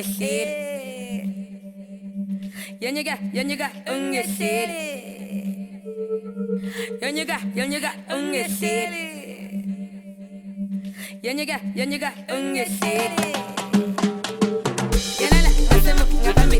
응애실 연유가 연유가 응애실 연유가 연유가 응애실 연유가 연유가 응애실 연하나 왔으면 가밤이